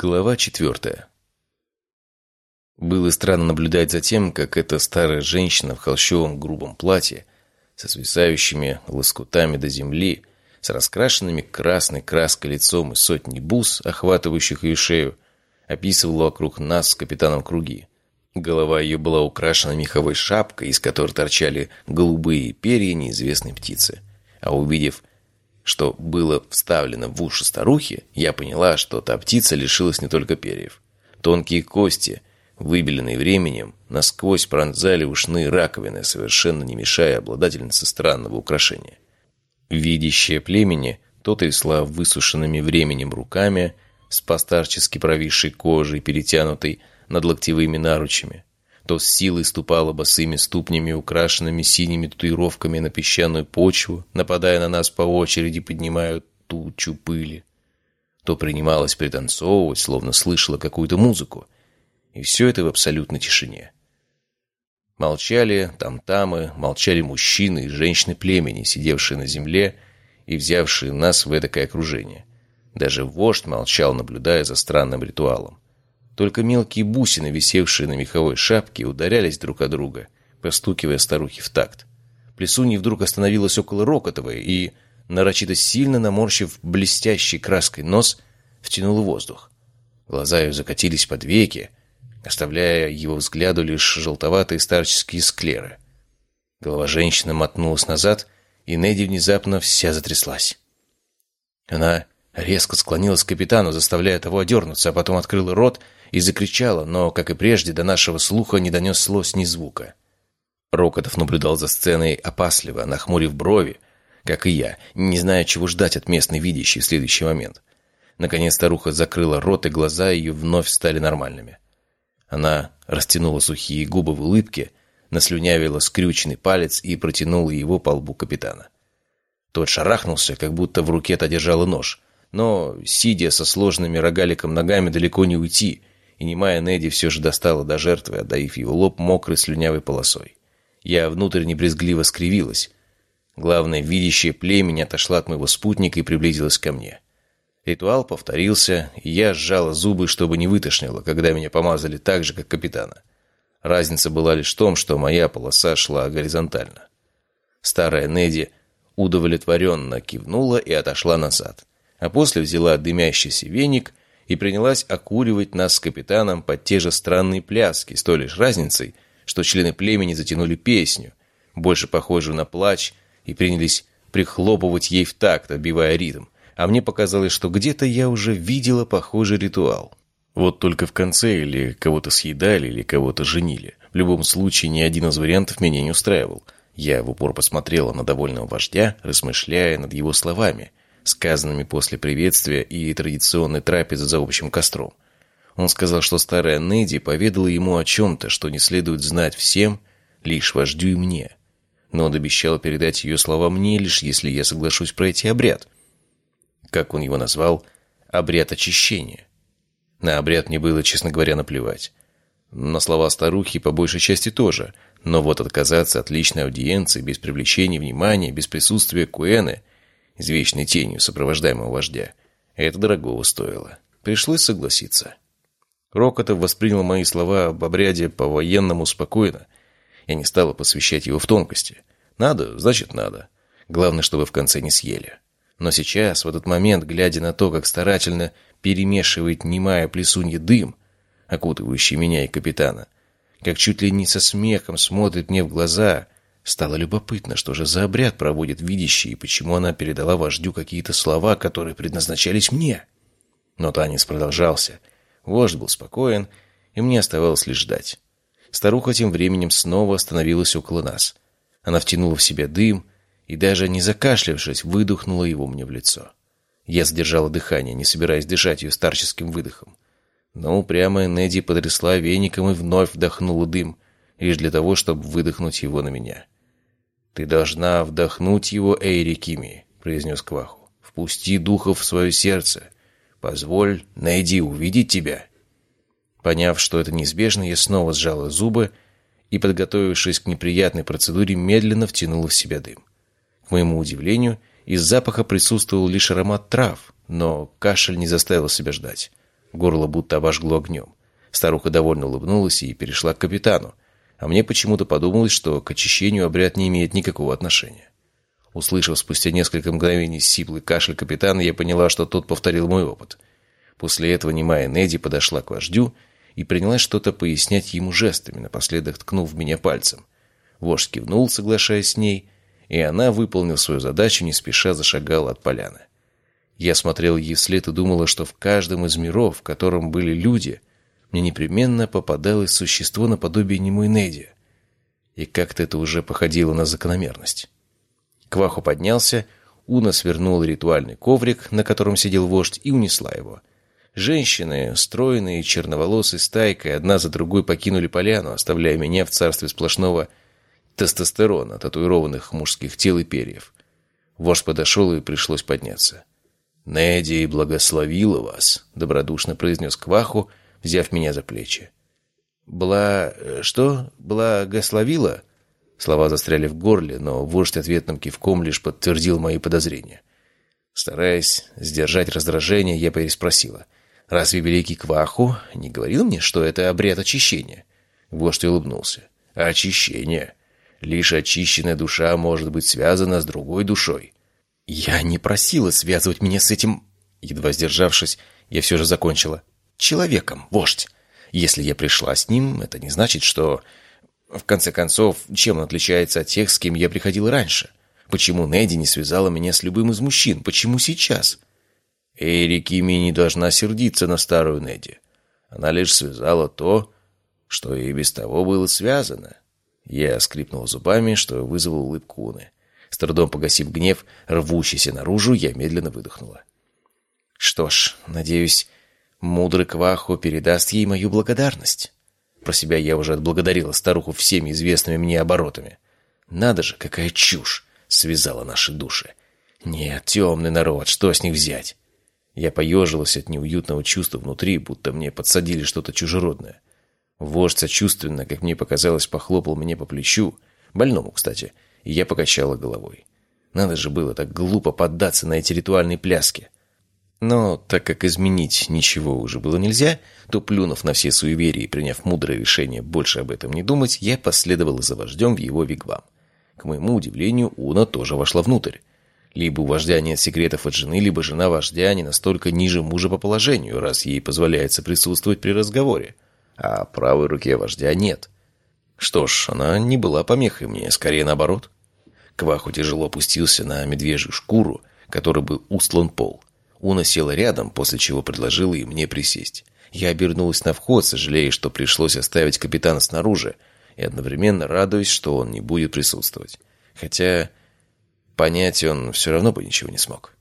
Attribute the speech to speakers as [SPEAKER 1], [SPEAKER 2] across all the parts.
[SPEAKER 1] Глава четвертая. Было странно наблюдать за тем, как эта старая женщина в холщовом грубом платье, со свисающими лоскутами до земли, с раскрашенными красной краской лицом и сотней бус, охватывающих ее шею, описывала вокруг нас с капитаном круги. Голова ее была украшена меховой шапкой, из которой торчали голубые перья неизвестной птицы. А увидев что было вставлено в уши старухи, я поняла, что та птица лишилась не только перьев. Тонкие кости, выбеленные временем, насквозь пронзали ушные раковины, совершенно не мешая обладательнице странного украшения. Видящее племени то трясла высушенными временем руками с постарчески провисшей кожей, перетянутой над локтевыми наручами, то с силой ступала босыми ступнями, украшенными синими татуировками на песчаную почву, нападая на нас по очереди, поднимая тучу пыли, то принималась пританцовывать, словно слышала какую-то музыку, и все это в абсолютной тишине. Молчали там-тамы, молчали мужчины и женщины племени, сидевшие на земле и взявшие нас в эдакое окружение. Даже вождь молчал, наблюдая за странным ритуалом. Только мелкие бусины, висевшие на меховой шапке, ударялись друг о друга, постукивая старухи в такт. Плесунья вдруг остановилась около Рокотовой и, нарочито сильно наморщив блестящий краской нос, втянула воздух. Глаза ее закатились под веки, оставляя его взгляду лишь желтоватые старческие склеры. Голова женщины мотнулась назад, и Неди внезапно вся затряслась. Она резко склонилась к капитану, заставляя того одернуться, а потом открыла рот и закричала, но, как и прежде, до нашего слуха не донеслось ни звука. Рокотов наблюдал за сценой опасливо, нахмурив брови, как и я, не зная, чего ждать от местной видящей в следующий момент. Наконец старуха закрыла рот, и глаза ее вновь стали нормальными. Она растянула сухие губы в улыбке, наслюнявила скрюченный палец и протянула его по лбу капитана. Тот шарахнулся, как будто в руке-то держала нож, но, сидя со сложными рогаликом ногами, далеко не уйти, и немая Неди все же достала до жертвы, отдаив его лоб мокрой слюнявой полосой. Я внутренне брезгливо скривилась. Главное, видящее племень отошла от моего спутника и приблизилась ко мне. Ритуал повторился, и я сжала зубы, чтобы не вытошнило, когда меня помазали так же, как капитана. Разница была лишь в том, что моя полоса шла горизонтально. Старая Неди удовлетворенно кивнула и отошла назад, а после взяла дымящийся веник и принялась окуривать нас с капитаном под те же странные пляски, с той лишь разницей, что члены племени затянули песню, больше похожую на плач, и принялись прихлопывать ей в такт, отбивая ритм. А мне показалось, что где-то я уже видела похожий ритуал. Вот только в конце или кого-то съедали, или кого-то женили. В любом случае, ни один из вариантов меня не устраивал. Я в упор посмотрела на довольного вождя, размышляя над его словами, сказанными после приветствия и традиционной трапезы за общим костром. Он сказал, что старая Неди поведала ему о чем-то, что не следует знать всем, лишь вождю и мне. Но он обещал передать ее слова мне, лишь если я соглашусь пройти обряд. Как он его назвал? Обряд очищения. На обряд мне было, честно говоря, наплевать. На слова старухи по большей части тоже. Но вот отказаться от личной аудиенции без привлечения внимания, без присутствия Куэны извечной тенью сопровождаемого вождя. Это дорогого стоило. Пришлось согласиться. Рокотов воспринял мои слова об обряде по-военному спокойно. Я не стала посвящать его в тонкости. Надо, значит надо. Главное, чтобы в конце не съели. Но сейчас, в этот момент, глядя на то, как старательно перемешивает немая плесунья дым, окутывающий меня и капитана, как чуть ли не со смехом смотрит мне в глаза — Стало любопытно, что же за обряд проводит видящий, и почему она передала вождю какие-то слова, которые предназначались мне. Но танец продолжался. Вождь был спокоен, и мне оставалось лишь ждать. Старуха тем временем снова остановилась около нас. Она втянула в себя дым и, даже не закашлявшись, выдохнула его мне в лицо. Я задержала дыхание, не собираясь дышать ее старческим выдохом. Но упрямая Неди потрясла веником и вновь вдохнула дым, лишь для того, чтобы выдохнуть его на меня. «Ты должна вдохнуть его, Эйри Кими», — произнес Кваху. «Впусти духов в свое сердце. Позволь, найди, увидеть тебя». Поняв, что это неизбежно, я снова сжала зубы и, подготовившись к неприятной процедуре, медленно втянула в себя дым. К моему удивлению, из запаха присутствовал лишь аромат трав, но кашель не заставил себя ждать. Горло будто обожгло огнем. Старуха довольно улыбнулась и перешла к капитану, а мне почему-то подумалось, что к очищению обряд не имеет никакого отношения. Услышав спустя несколько мгновений сиплый кашель капитана, я поняла, что тот повторил мой опыт. После этого немая Неди подошла к вождю и принялась что-то пояснять ему жестами, напоследок ткнув меня пальцем. Вождь кивнул, соглашаясь с ней, и она, выполнив свою задачу, не спеша зашагала от поляны. Я смотрел ей вслед и думала, что в каждом из миров, в котором были люди, мне непременно попадалось существо наподобие немой Неди. И как-то это уже походило на закономерность. Кваху поднялся, Уна свернула ритуальный коврик, на котором сидел вождь, и унесла его. Женщины, стройные, черноволосые стайкой, одна за другой покинули поляну, оставляя меня в царстве сплошного тестостерона, татуированных мужских тел и перьев. Вождь подошел, и пришлось подняться. «Неди благословила вас», — добродушно произнес Кваху, взяв меня за плечи. «Бла... Э, что? Благословила?» Слова застряли в горле, но вождь ответным кивком лишь подтвердил мои подозрения. Стараясь сдержать раздражение, я переспросила. «Разве великий Кваху не говорил мне, что это обряд очищения?» Вождь улыбнулся. «Очищение. Лишь очищенная душа может быть связана с другой душой». «Я не просила связывать меня с этим...» Едва сдержавшись, я все же закончила. «Человеком, вождь. Если я пришла с ним, это не значит, что в конце концов, чем он отличается от тех, с кем я приходил раньше? Почему Неди не связала меня с любым из мужчин? Почему сейчас? Эйри Кими не должна сердиться на старую Неди. Она лишь связала то, что и без того было связано. Я скрипнул зубами, что вызвало улыбку Уны. С трудом погасив гнев, рвущийся наружу, я медленно выдохнула. Что ж, надеюсь, мудрый Кваху передаст ей мою благодарность. Про себя я уже отблагодарила старуху всеми известными мне оборотами. Надо же, какая чушь связала наши души. Нет, темный народ, что с них взять? Я поежилась от неуютного чувства внутри, будто мне подсадили что-то чужеродное. Вождь сочувственно, как мне показалось, похлопал меня по плечу, больному, кстати, и я покачала головой. Надо же было так глупо поддаться на эти ритуальные пляски. Но так как изменить ничего уже было нельзя, то, плюнув на все суеверия и приняв мудрое решение больше об этом не думать, я последовал за вождем в его вигвам. К моему удивлению, Уна тоже вошла внутрь. Либо у вождя нет секретов от жены, либо жена вождя не настолько ниже мужа по положению, раз ей позволяется присутствовать при разговоре. А правой руке вождя нет. Что ж, она не была помехой мне, скорее наоборот. Кваху тяжело опустился на медвежью шкуру, которой был устлан пол. Уна села рядом, после чего предложила и мне присесть. Я обернулась на вход, сожалея, что пришлось оставить капитана снаружи, и одновременно радуясь, что он не будет присутствовать. Хотя понять он все равно бы ничего не смог.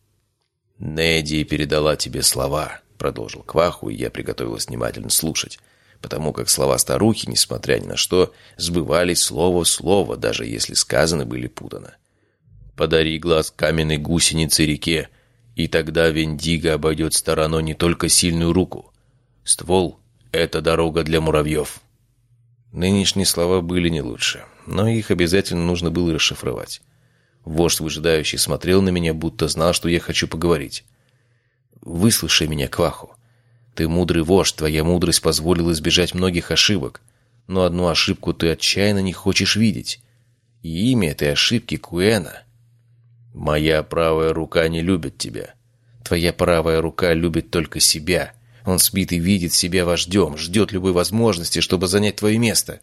[SPEAKER 1] «Неди передала тебе слова», — продолжил Кваху, и я приготовилась внимательно слушать, потому как слова старухи, несмотря ни на что, сбывались слово в слово, даже если сказаны были путано. «Подари глаз каменной гусенице реке, и тогда Вендиго обойдет стороной не только сильную руку. Ствол — это дорога для муравьев. Нынешние слова были не лучше, но их обязательно нужно было расшифровать. Вождь, выжидающий, смотрел на меня, будто знал, что я хочу поговорить. «Выслушай меня, Кваху. Ты мудрый вождь, твоя мудрость позволила избежать многих ошибок, но одну ошибку ты отчаянно не хочешь видеть. И имя этой ошибки — Куэна. «Моя правая рука не любит тебя. Твоя правая рука любит только себя. Он спит и видит себя вождем, ждет любой возможности, чтобы занять твое место».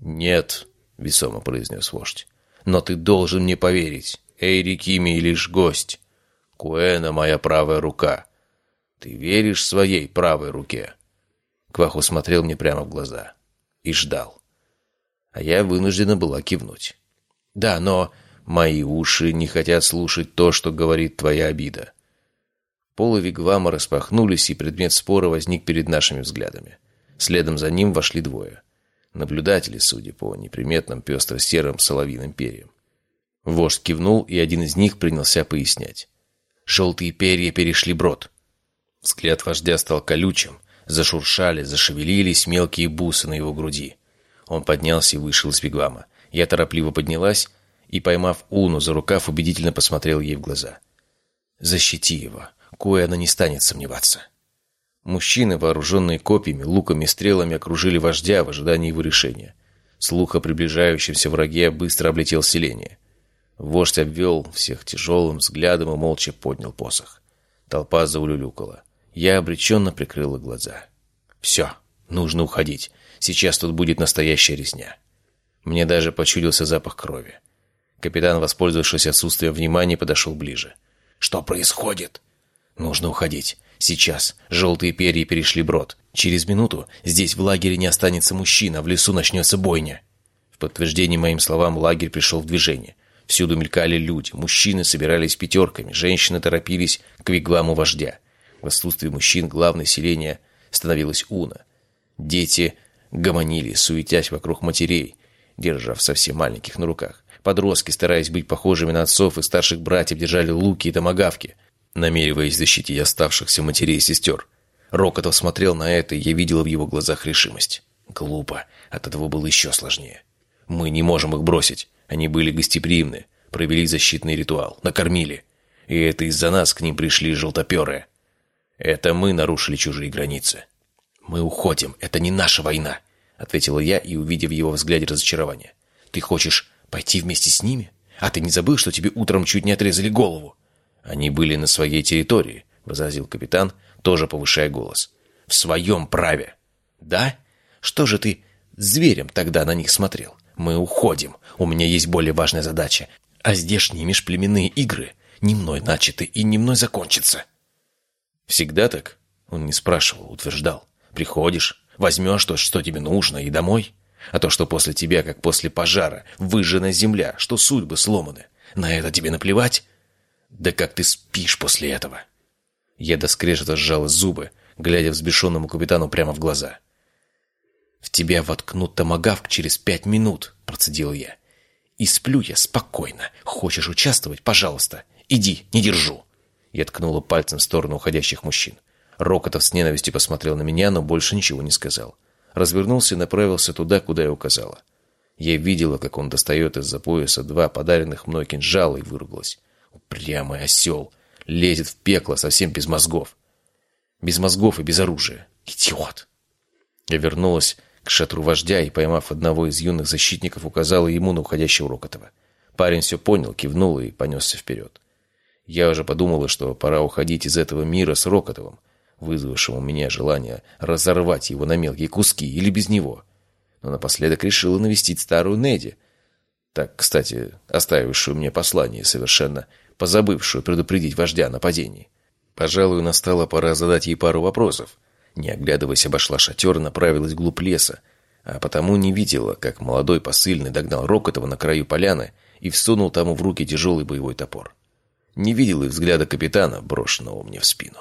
[SPEAKER 1] «Нет», — весомо произнес вождь, — «но ты должен мне поверить. Эйри Кими лишь гость. Куэна — моя правая рука. Ты веришь своей правой руке?» Кваху смотрел мне прямо в глаза и ждал. А я вынуждена была кивнуть. «Да, но Мои уши не хотят слушать то, что говорит твоя обида. Полы вигвама распахнулись, и предмет спора возник перед нашими взглядами. Следом за ним вошли двое. Наблюдатели, судя по неприметным пестро-серым соловиным перьям. Вождь кивнул, и один из них принялся пояснять. Желтые перья перешли брод. Взгляд вождя стал колючим. Зашуршали, зашевелились мелкие бусы на его груди. Он поднялся и вышел из вигвама. Я торопливо поднялась, и, поймав Уну за рукав, убедительно посмотрел ей в глаза. «Защити его. Куэна не станет сомневаться». Мужчины, вооруженные копьями, луками, стрелами, окружили вождя в ожидании его решения. Слух о приближающемся враге быстро облетел селение. Вождь обвел всех тяжелым взглядом и молча поднял посох. Толпа заулюлюкала. Я обреченно прикрыла глаза. «Все, нужно уходить. Сейчас тут будет настоящая резня». Мне даже почудился запах крови. Капитан, воспользовавшись отсутствием внимания, подошел ближе. «Что происходит?» «Нужно уходить. Сейчас. Желтые перья перешли брод. Через минуту здесь в лагере не останется мужчина, в лесу начнется бойня». В подтверждение моим словам лагерь пришел в движение. Всюду мелькали люди. Мужчины собирались пятерками, женщины торопились к вигваму вождя. В отсутствии мужчин главное селение становилось Уна. Дети гомонили, суетясь вокруг матерей, держав совсем маленьких на руках. Подростки, стараясь быть похожими на отцов и старших братьев, держали луки и томагавки, намереваясь защитить оставшихся матерей и сестер. Рокотов смотрел на это, и я видела в его глазах решимость. Глупо. От этого было еще сложнее. Мы не можем их бросить. Они были гостеприимны, провели защитный ритуал, накормили. И это из-за нас к ним пришли желтоперые. Это мы нарушили чужие границы. «Мы уходим, это не наша война», — ответила я и, увидев в его взгляде разочарование. «Ты хочешь пойти вместе с ними? А ты не забыл, что тебе утром чуть не отрезали голову?» «Они были на своей территории», — возразил капитан, тоже повышая голос. «В своем праве». «Да? Что же ты зверем тогда на них смотрел? Мы уходим. У меня есть более важная задача. А здешние межплеменные игры не мной начаты и не мной закончатся». «Всегда так?» Он не спрашивал, утверждал. «Приходишь, возьмешь то, что тебе нужно, и домой. А то, что после тебя, как после пожара, выжжена земля, что судьбы сломаны. На это тебе наплевать? Да как ты спишь после этого?» Я до скрежета сжала зубы, глядя взбешенному капитану прямо в глаза. «В тебя воткнут томагавк через пять минут», — процедил я. «И сплю я спокойно. Хочешь участвовать? Пожалуйста. Иди, не держу». Я ткнула пальцем в сторону уходящих мужчин. Рокотов с ненавистью посмотрел на меня, но больше ничего не сказал. Развернулся и направился туда, куда я указала. Я видела, как он достает из-за пояса два подаренных мной кинжала и выругалась. Упрямый осел. Лезет в пекло совсем без мозгов. Без мозгов и без оружия. Идиот. Я вернулась к шатру вождя и, поймав одного из юных защитников, указала ему на уходящего Рокотова. Парень все понял, кивнул и понесся вперед. Я уже подумала, что пора уходить из этого мира с Рокотовым, вызвавшим у меня желание разорвать его на мелкие куски или без него. Но напоследок решила навестить старую Неди, так, кстати, оставившую мне послание, совершенно позабывшую предупредить вождя о нападении. Пожалуй, настала пора задать ей пару вопросов. Не оглядываясь, обошла шатер и направилась вглубь леса, а потому не видела, как молодой посыльный догнал Рокотова на краю поляны и всунул тому в руки тяжелый боевой топор не видел и взгляда капитана, брошенного мне в спину.